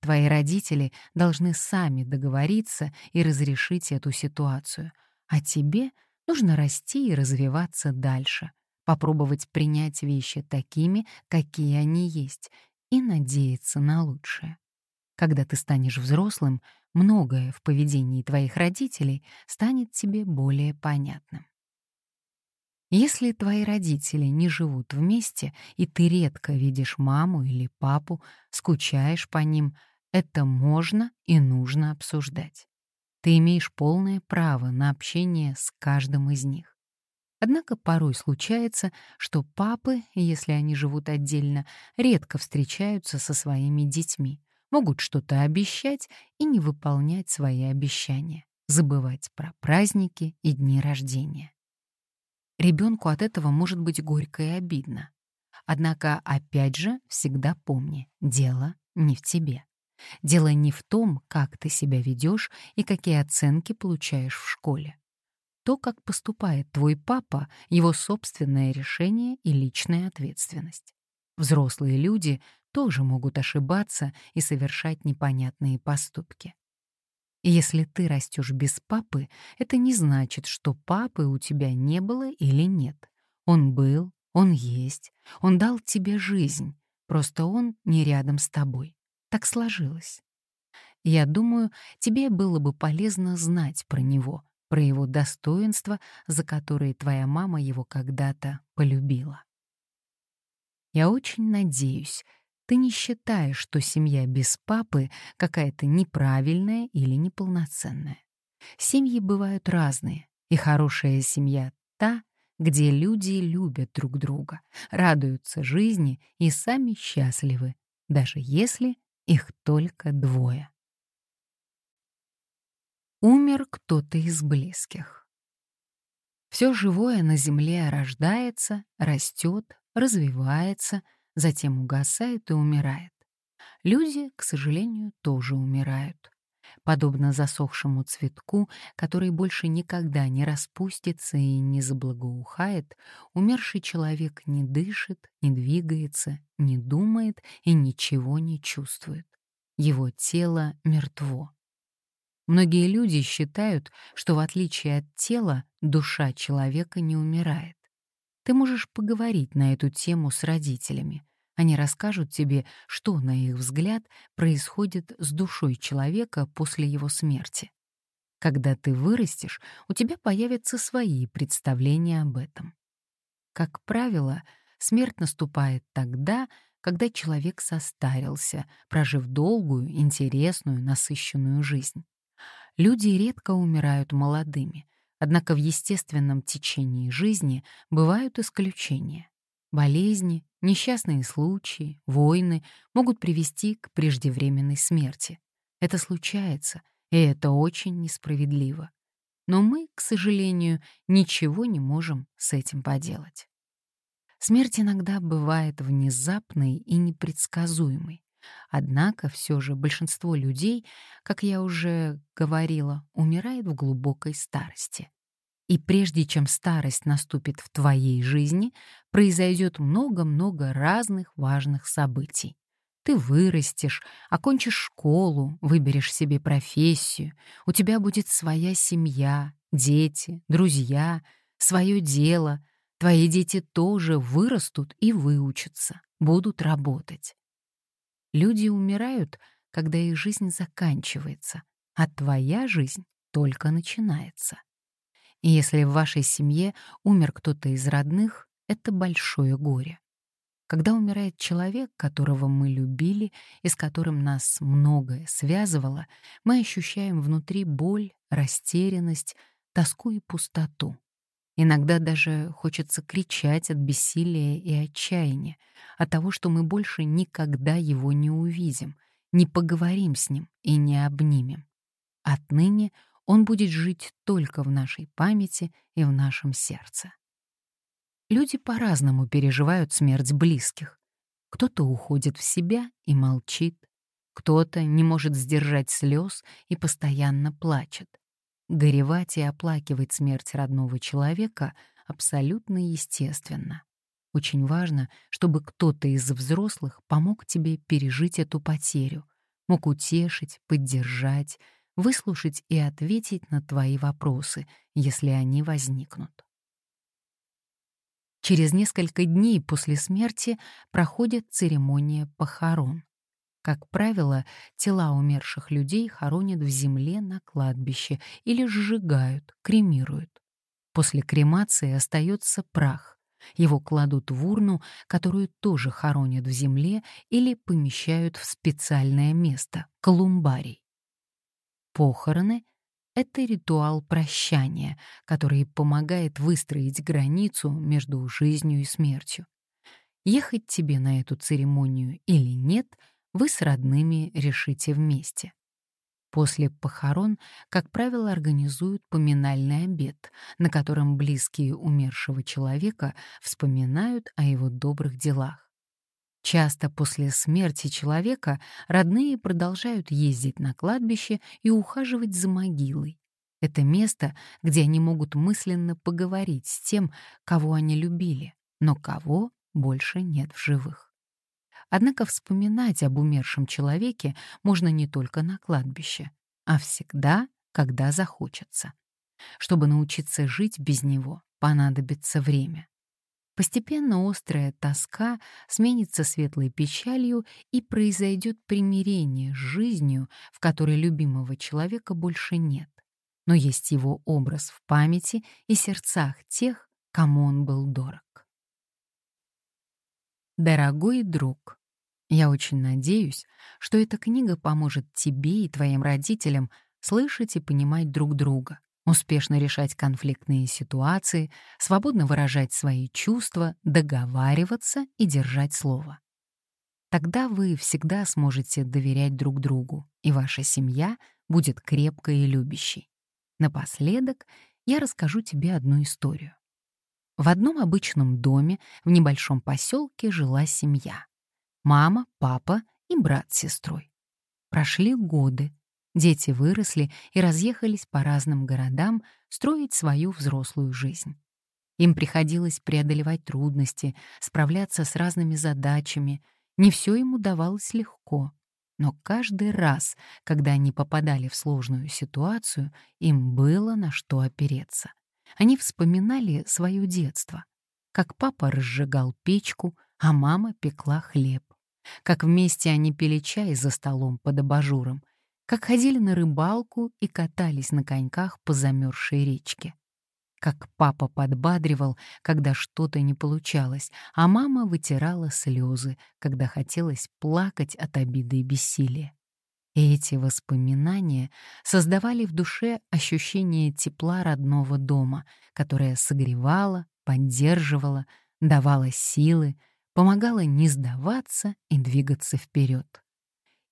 Твои родители должны сами договориться и разрешить эту ситуацию, а тебе нужно расти и развиваться дальше, попробовать принять вещи такими, какие они есть, и надеяться на лучшее. Когда ты станешь взрослым, многое в поведении твоих родителей станет тебе более понятным. Если твои родители не живут вместе, и ты редко видишь маму или папу, скучаешь по ним, это можно и нужно обсуждать. Ты имеешь полное право на общение с каждым из них. Однако порой случается, что папы, если они живут отдельно, редко встречаются со своими детьми, могут что-то обещать и не выполнять свои обещания, забывать про праздники и дни рождения. Ребенку от этого может быть горько и обидно. Однако, опять же, всегда помни, дело не в тебе. Дело не в том, как ты себя ведешь и какие оценки получаешь в школе. То, как поступает твой папа, его собственное решение и личная ответственность. Взрослые люди тоже могут ошибаться и совершать непонятные поступки. Если ты растешь без папы, это не значит, что папы у тебя не было или нет. Он был, он есть, он дал тебе жизнь, просто он не рядом с тобой. Так сложилось. Я думаю, тебе было бы полезно знать про него, про его достоинства, за которые твоя мама его когда-то полюбила. Я очень надеюсь, ты не считаешь, что семья без папы какая-то неправильная или неполноценная. Семьи бывают разные, и хорошая семья — та, где люди любят друг друга, радуются жизни и сами счастливы, даже если их только двое. Умер кто-то из близких. Все живое на земле рождается, растет, развивается — затем угасает и умирает. Люди, к сожалению, тоже умирают. Подобно засохшему цветку, который больше никогда не распустится и не заблагоухает, умерший человек не дышит, не двигается, не думает и ничего не чувствует. Его тело мертво. Многие люди считают, что в отличие от тела, душа человека не умирает. Ты можешь поговорить на эту тему с родителями. Они расскажут тебе, что, на их взгляд, происходит с душой человека после его смерти. Когда ты вырастешь, у тебя появятся свои представления об этом. Как правило, смерть наступает тогда, когда человек состарился, прожив долгую, интересную, насыщенную жизнь. Люди редко умирают молодыми, однако в естественном течении жизни бывают исключения. Болезни, несчастные случаи, войны могут привести к преждевременной смерти. Это случается, и это очень несправедливо. Но мы, к сожалению, ничего не можем с этим поделать. Смерть иногда бывает внезапной и непредсказуемой. Однако все же большинство людей, как я уже говорила, умирает в глубокой старости. И прежде чем старость наступит в твоей жизни, произойдет много-много разных важных событий. Ты вырастешь, окончишь школу, выберешь себе профессию, у тебя будет своя семья, дети, друзья, свое дело. Твои дети тоже вырастут и выучатся, будут работать. Люди умирают, когда их жизнь заканчивается, а твоя жизнь только начинается. И если в вашей семье умер кто-то из родных, это большое горе. Когда умирает человек, которого мы любили и с которым нас многое связывало, мы ощущаем внутри боль, растерянность, тоску и пустоту. Иногда даже хочется кричать от бессилия и отчаяния, от того, что мы больше никогда его не увидим, не поговорим с ним и не обнимем. Отныне он будет жить только в нашей памяти и в нашем сердце. Люди по-разному переживают смерть близких. Кто-то уходит в себя и молчит, кто-то не может сдержать слез и постоянно плачет. Горевать и оплакивать смерть родного человека абсолютно естественно. Очень важно, чтобы кто-то из взрослых помог тебе пережить эту потерю, мог утешить, поддержать, выслушать и ответить на твои вопросы, если они возникнут. Через несколько дней после смерти проходит церемония похорон. Как правило, тела умерших людей хоронят в земле на кладбище или сжигают, кремируют. После кремации остается прах. Его кладут в урну, которую тоже хоронят в земле или помещают в специальное место — колумбарий. Похороны — это ритуал прощания, который помогает выстроить границу между жизнью и смертью. Ехать тебе на эту церемонию или нет — вы с родными решите вместе. После похорон, как правило, организуют поминальный обед, на котором близкие умершего человека вспоминают о его добрых делах. Часто после смерти человека родные продолжают ездить на кладбище и ухаживать за могилой. Это место, где они могут мысленно поговорить с тем, кого они любили, но кого больше нет в живых. Однако вспоминать об умершем человеке можно не только на кладбище, а всегда, когда захочется. Чтобы научиться жить без него, понадобится время. Постепенно острая тоска сменится светлой печалью и произойдет примирение с жизнью, в которой любимого человека больше нет. Но есть его образ в памяти и сердцах тех, кому он был дорог. Дорогой друг, я очень надеюсь, что эта книга поможет тебе и твоим родителям слышать и понимать друг друга, успешно решать конфликтные ситуации, свободно выражать свои чувства, договариваться и держать слово. Тогда вы всегда сможете доверять друг другу, и ваша семья будет крепкой и любящей. Напоследок я расскажу тебе одну историю. В одном обычном доме в небольшом поселке жила семья. Мама, папа и брат с сестрой. Прошли годы. Дети выросли и разъехались по разным городам строить свою взрослую жизнь. Им приходилось преодолевать трудности, справляться с разными задачами. Не все им удавалось легко. Но каждый раз, когда они попадали в сложную ситуацию, им было на что опереться. Они вспоминали свое детство, как папа разжигал печку, а мама пекла хлеб, как вместе они пили чай за столом под абажуром, как ходили на рыбалку и катались на коньках по замерзшей речке. Как папа подбадривал, когда что-то не получалось, а мама вытирала слезы, когда хотелось плакать от обиды и бессилия. Эти воспоминания создавали в душе ощущение тепла родного дома, которое согревало, поддерживало, давало силы, помогало не сдаваться и двигаться вперед.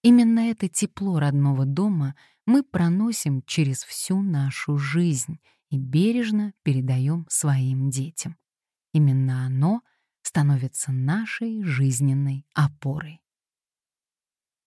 Именно это тепло родного дома мы проносим через всю нашу жизнь и бережно передаем своим детям. Именно оно становится нашей жизненной опорой.